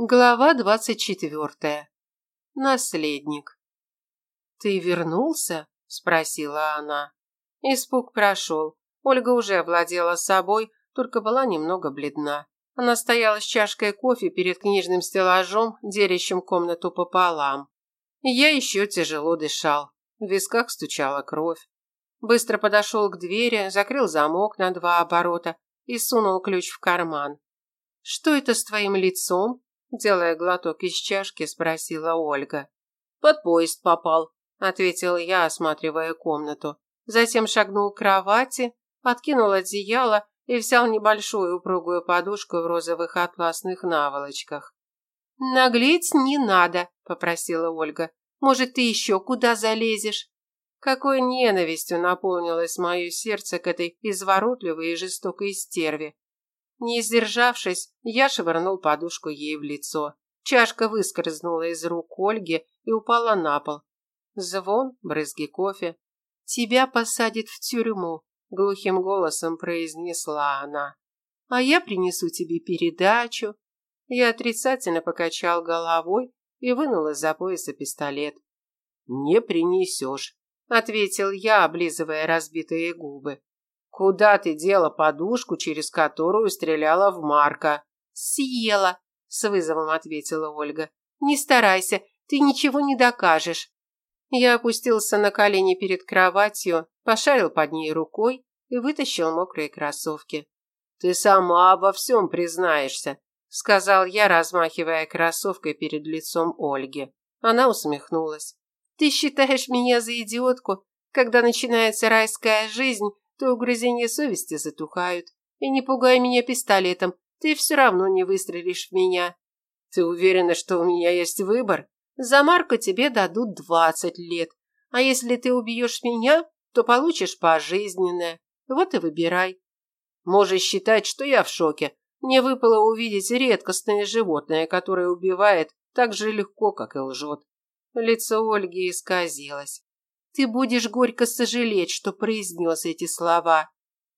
Глава двадцать четвертая. Наследник. «Ты вернулся?» – спросила она. Испуг прошел. Ольга уже овладела собой, только была немного бледна. Она стояла с чашкой кофе перед книжным стеллажом, делящим комнату пополам. Я еще тяжело дышал. В висках стучала кровь. Быстро подошел к двери, закрыл замок на два оборота и сунул ключ в карман. «Что это с твоим лицом?» Делая глоток из чашки, спросила Ольга. «Под поезд попал», – ответил я, осматривая комнату. Затем шагнул к кровати, откинул одеяло и взял небольшую упругую подушку в розовых атласных наволочках. «Наглеть не надо», – попросила Ольга. «Может, ты еще куда залезешь?» Какой ненавистью наполнилось мое сердце к этой изворотливой и жестокой стерве. Не сдержавшись, я швырнул подушку ей в лицо. Чашка выскользнула из рук Ольги и упала на пол. Звон, брызги кофе. «Тебя посадят в тюрьму», – глухим голосом произнесла она. «А я принесу тебе передачу». Я отрицательно покачал головой и вынул из-за пояса пистолет. «Не принесешь», – ответил я, облизывая разбитые губы. Куда ты дела подушку, через которую стреляла в Марка? Съела, с вызовом ответила Ольга. Не старайся, ты ничего не докажешь. Я опустился на колени перед кроватью, пошарил под ней рукой и вытащил мокрые кроссовки. Ты сама обо всем признаешься, сказал я, размахивая кроссовкой перед лицом Ольги. Она усмехнулась. Ты считаешь меня за идиотку, когда начинается райская жизнь, то угрызения совести затухают. И не пугай меня пистолетом, ты все равно не выстрелишь в меня. Ты уверена, что у меня есть выбор? За Марка тебе дадут двадцать лет. А если ты убьешь меня, то получишь пожизненное. Вот и выбирай. Можешь считать, что я в шоке. Мне выпало увидеть редкостное животное, которое убивает так же легко, как и лжет. Лицо Ольги исказилось. Ты будешь горько сожалеть, что произнес эти слова.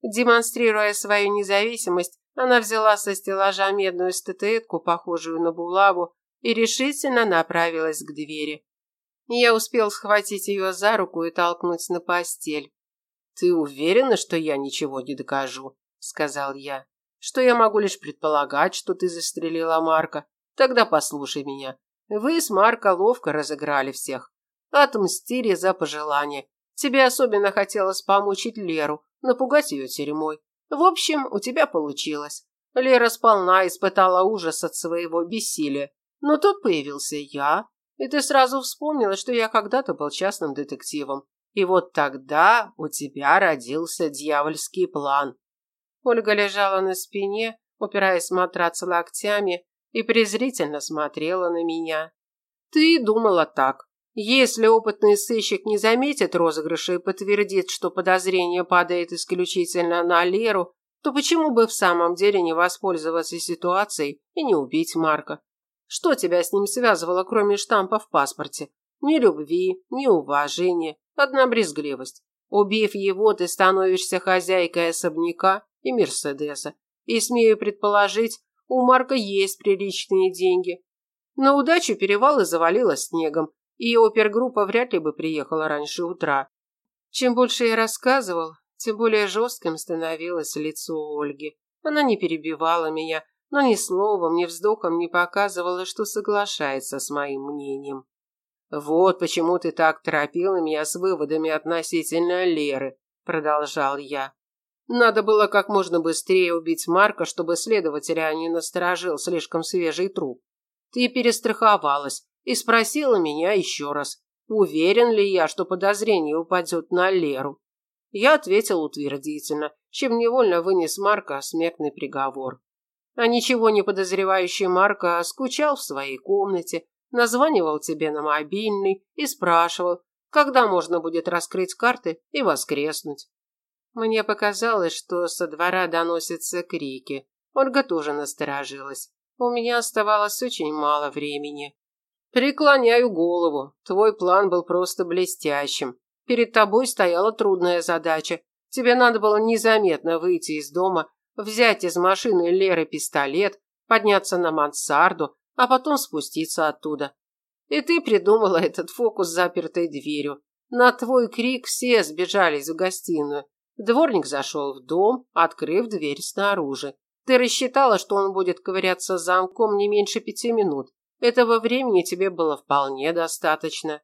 Демонстрируя свою независимость, она взяла со стеллажа медную статуэтку, похожую на булаву, и решительно направилась к двери. Я успел схватить ее за руку и толкнуть на постель. «Ты уверена, что я ничего не докажу?» – сказал я. «Что я могу лишь предполагать, что ты застрелила Марка? Тогда послушай меня. Вы с Марко ловко разыграли всех. Отмстили за пожелание. Тебе особенно хотелось помучить Леру, напугать ее тюрьмой. В общем, у тебя получилось. Лера сполна испытала ужас от своего бессилия. Но тут появился я, и ты сразу вспомнила, что я когда-то был частным детективом. И вот тогда у тебя родился дьявольский план. Ольга лежала на спине, упираясь в матрац локтями, и презрительно смотрела на меня. Ты думала так. Если опытный сыщик не заметит розыгрыша и подтвердит, что подозрение падает исключительно на Леру, то почему бы в самом деле не воспользоваться ситуацией и не убить Марка? Что тебя с ним связывало, кроме штампа в паспорте? Ни любви, ни уважения, одна брезгливость. Убив его, ты становишься хозяйкой особняка и Мерседеса. И, смею предположить, у Марка есть приличные деньги. На удачу перевалы завалило снегом, и опергруппа вряд ли бы приехала раньше утра. Чем больше я рассказывал, тем более жестким становилось лицо Ольги. Она не перебивала меня, но ни словом, ни вздохом не показывала, что соглашается с моим мнением. «Вот почему ты так торопила меня с выводами относительно Леры», – продолжал я. «Надо было как можно быстрее убить Марка, чтобы следователь не насторожил слишком свежий труп. Ты перестраховалась, и спросила меня еще раз, уверен ли я, что подозрение упадет на Леру. Я ответил утвердительно, чем невольно вынес Марка смертный приговор. А ничего не подозревающий Марка скучал в своей комнате, названивал тебе на мобильный и спрашивал, когда можно будет раскрыть карты и воскреснуть. Мне показалось, что со двора доносятся крики. Ольга тоже насторожилась. У меня оставалось очень мало времени. Преклоняю голову. Твой план был просто блестящим. Перед тобой стояла трудная задача. Тебе надо было незаметно выйти из дома, взять из машины Леры пистолет, подняться на мансарду, а потом спуститься оттуда. И ты придумала этот фокус с запертой дверью. На твой крик все сбежались в гостиную. Дворник зашел в дом, открыв дверь снаружи. Ты рассчитала, что он будет ковыряться замком не меньше пяти минут. Этого времени тебе было вполне достаточно.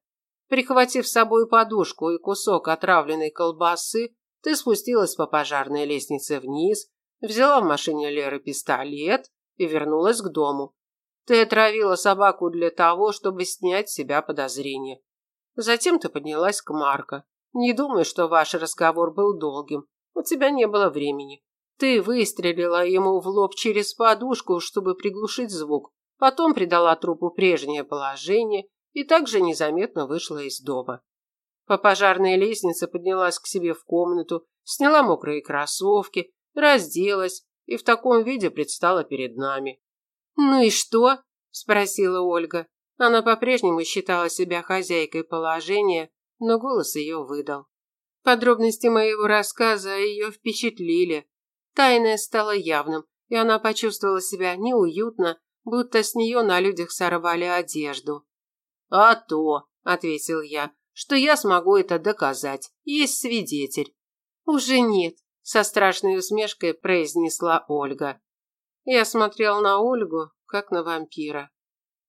Прихватив с собой подушку и кусок отравленной колбасы, ты спустилась по пожарной лестнице вниз, взяла в машине Леры пистолет и вернулась к дому. Ты отравила собаку для того, чтобы снять с себя подозрения. Затем ты поднялась к Марко. Не думаю, что ваш разговор был долгим. У тебя не было времени. Ты выстрелила ему в лоб через подушку, чтобы приглушить звук. Потом придала трупу прежнее положение и также незаметно вышла из дома. По пожарной лестнице поднялась к себе в комнату, сняла мокрые кроссовки, разделась и в таком виде предстала перед нами. «Ну и что?» – спросила Ольга. Она по-прежнему считала себя хозяйкой положения, но голос ее выдал. Подробности моего рассказа ее впечатлили. Тайное стало явным, и она почувствовала себя неуютно, будто с нее на людях сорвали одежду. «А то», – ответил я, – «что я смогу это доказать. Есть свидетель». «Уже нет», – со страшной усмешкой произнесла Ольга. Я смотрел на Ольгу, как на вампира.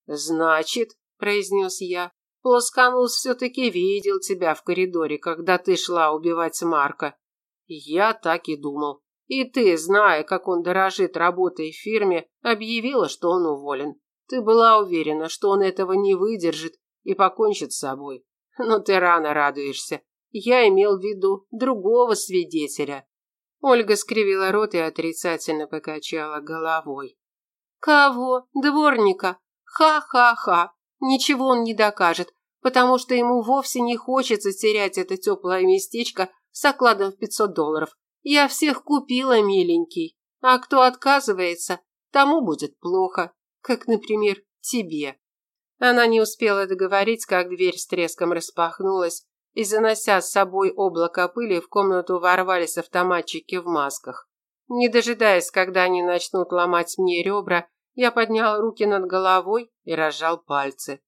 «Значит», – произнес я, – «Плосканус все-таки видел тебя в коридоре, когда ты шла убивать Марка». Я так и думал. И ты, зная, как он дорожит работой в фирме, объявила, что он уволен. Ты была уверена, что он этого не выдержит и покончит с собой. Но ты рано радуешься. Я имел в виду другого свидетеля. Ольга скривила рот и отрицательно покачала головой. Кого? Дворника? Ха-ха-ха. Ничего он не докажет, потому что ему вовсе не хочется терять это теплое местечко с окладом в 500 долларов. Я всех купила, миленький. А кто отказывается, тому будет плохо. Как, например, тебе. Она не успела договорить, как дверь с треском распахнулась, и, занося с собой облако пыли, в комнату ворвались автоматчики в масках. Не дожидаясь, когда они начнут ломать мне ребра, я поднял руки над головой и разжал пальцы.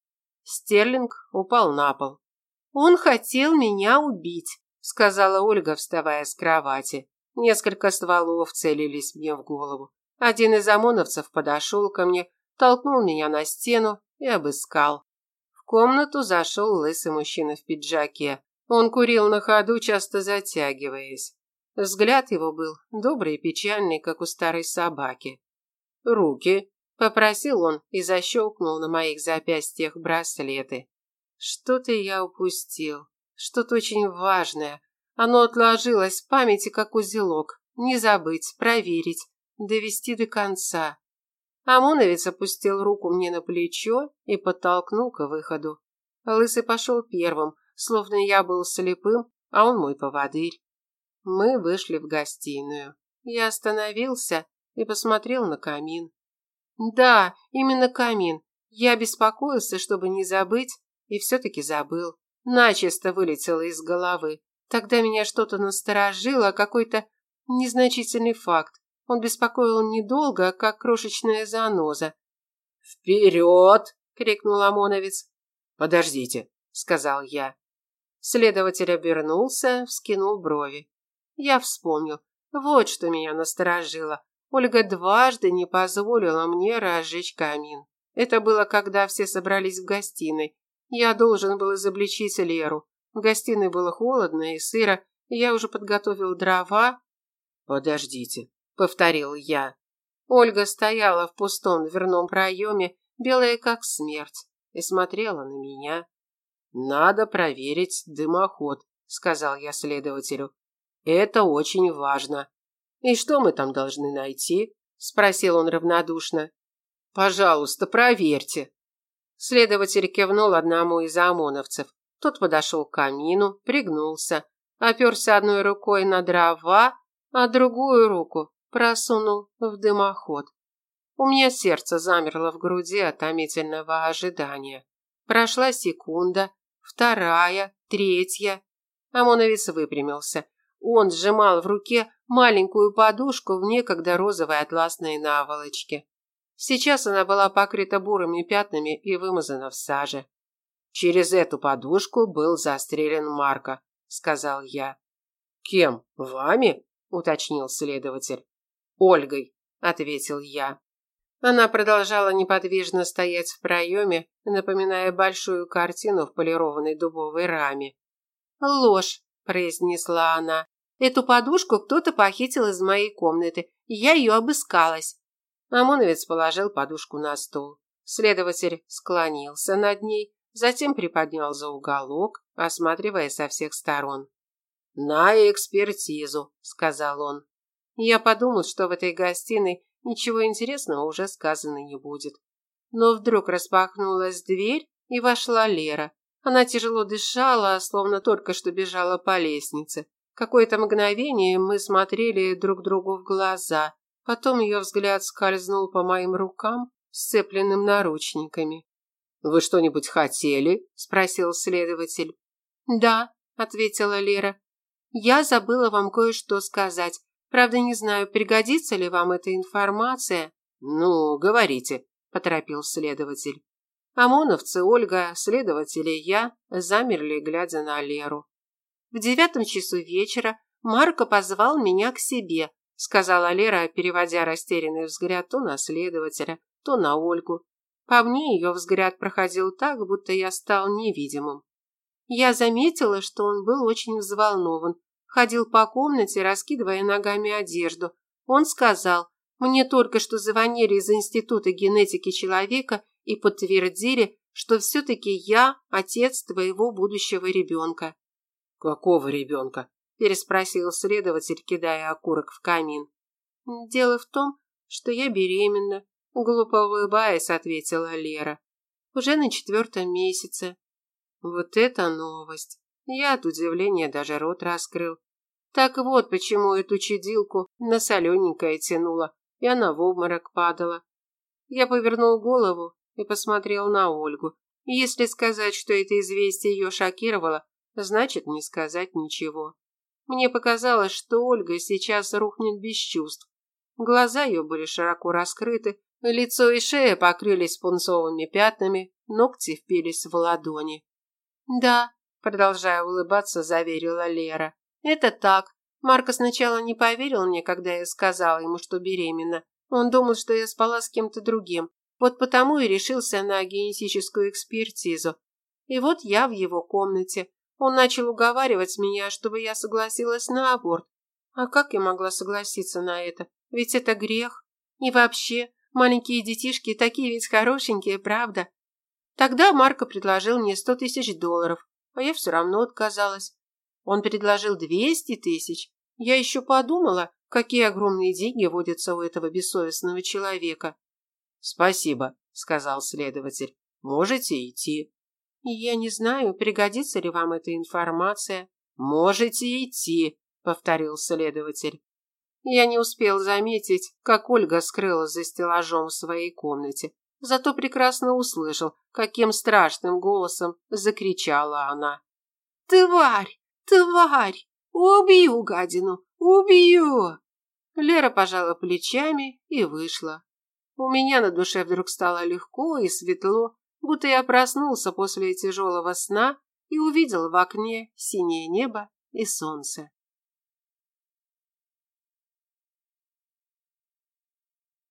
Стерлинг упал на пол. «Он хотел меня убить», – сказала Ольга, вставая с кровати. Несколько стволов целились мне в голову. Один из ОМОНовцев подошел ко мне, толкнул меня на стену и обыскал. В комнату зашел лысый мужчина в пиджаке. Он курил на ходу, часто затягиваясь. Взгляд его был добрый и печальный, как у старой собаки. «Руки!» – попросил он и защелкнул на моих запястьях браслеты. Что-то я упустил, что-то очень важное. Оно отложилось в памяти, как узелок. Не забыть, проверить, довести до конца. Амоновец опустил руку мне на плечо и подтолкнул к выходу. Лысый пошел первым, словно я был слепым, а он мой поводырь. Мы вышли в гостиную. Я остановился и посмотрел на камин. Да, именно камин. Я беспокоился, чтобы не забыть, и все-таки забыл. Начисто вылетело из головы. Тогда меня что-то насторожило, какой-то незначительный факт. Он беспокоил недолго, как крошечная заноза. «Вперед!» – крикнул ОМОНовец. «Подождите», – сказал я. Следователь обернулся, вскинул брови. Я вспомнил. Вот что меня насторожило. Ольга дважды не позволила мне разжечь камин. Это было, когда все собрались в гостиной. Я должен был изобличить Леру. В гостиной было холодно и сыро, и я уже подготовил дрова. «Подождите», — повторил я. Ольга стояла в пустом дверном проеме, белая как смерть, и смотрела на меня. «Надо проверить дымоход», — сказал я следователю. «Это очень важно». «И что мы там должны найти?» – спросил он равнодушно. «Пожалуйста, проверьте». Следователь кивнул одному из ОМОНовцев. Тот подошел к камину, пригнулся, оперся одной рукой на дрова, а другую руку просунул в дымоход. У меня сердце замерло в груди от томительного ожидания. Прошла секунда, вторая, третья. ОМОНовец выпрямился. Он сжимал в руке маленькую подушку в некогда розовой атласной наволочке. Сейчас она была покрыта бурыми пятнами и вымазана в саже. Через эту подушку был застрелен Марко, сказал я. Кем? Вами? уточнил следователь. Ольгой, ответил я. Она продолжала неподвижно стоять в проеме, напоминая большую картину в полированной дубовой раме. «Ложь», – произнесла она. «Эту подушку кто-то похитил из моей комнаты, я ее обыскалась». Омоновец положил подушку на стол. Следователь склонился над ней, затем приподнял за уголок, осматривая со всех сторон. «На экспертизу», – сказал он. Я подумал, что в этой гостиной ничего интересного уже сказано не будет. Но вдруг распахнулась дверь, и вошла Лера. Она тяжело дышала, словно только что бежала по лестнице. Какое-то мгновение мы смотрели друг другу в глаза. Потом ее взгляд скользнул по моим рукам, сцепленным наручниками. «Вы что-нибудь хотели?» – спросил следователь. «Да», – ответила Лера. «Я забыла вам кое-что сказать. Правда, не знаю, пригодится ли вам эта информация». «Ну, говорите», – поторопил следователь. ОМОНовцы, Ольга, следователи я замерли, глядя на Леру. В девятом часу вечера Марко позвал меня к себе, сказала Лера, переводя растерянный взгляд то на следователя, то на Ольгу. По мне ее взгляд проходил так, будто я стал невидимым. Я заметила, что он был очень взволнован, ходил по комнате, раскидывая ногами одежду. Он сказал, мне только что звонили из Института генетики человека и подтвердили, что все-таки я отец твоего будущего ребенка. «Какого ребенка?» – переспросил следователь, кидая окурок в камин. «Дело в том, что я беременна», – глупо улыбаясь, ответила Лера. «Уже на четвертом месяце». Вот это новость! Я от удивления даже рот раскрыл. Так вот, почему эту чудилку на солененькое тянуло, и она в обморок падала. Я повернул голову и посмотрел на Ольгу. Если сказать, что это известие ее шокировало, значит не сказать ничего. Мне показалось, что Ольга сейчас рухнет без чувств. Глаза ее были широко раскрыты, лицо и шея покрылись пунцовыми пятнами, ногти впились в ладони. «Да», – продолжая улыбаться, заверила Лера. «Это так. Марко сначала не поверил мне, когда я сказала ему, что беременна. Он думал, что я спала с кем-то другим. Вот потому и решился на генетическую экспертизу. И вот я в его комнате. Он начал уговаривать меня, чтобы я согласилась на аборт. А как я могла согласиться на это? Ведь это грех. И вообще, маленькие детишки такие ведь хорошенькие, правда? Тогда Марко предложил мне сто тысяч долларов, а я все равно отказалась. Он предложил двести тысяч. Я еще подумала, какие огромные деньги водятся у этого бессовестного человека. «Спасибо», – сказал следователь. «Можете идти». «Я не знаю, пригодится ли вам эта информация». «Можете идти», – повторил следователь. Я не успел заметить, как Ольга скрылась за стеллажом в своей комнате, зато прекрасно услышал, каким страшным голосом закричала она. «Тварь! Тварь! Убью гадину! Убью!» Лера пожала плечами и вышла. У меня на душе вдруг стало легко и светло, будто я проснулся после тяжелого сна и увидел в окне синее небо и солнце.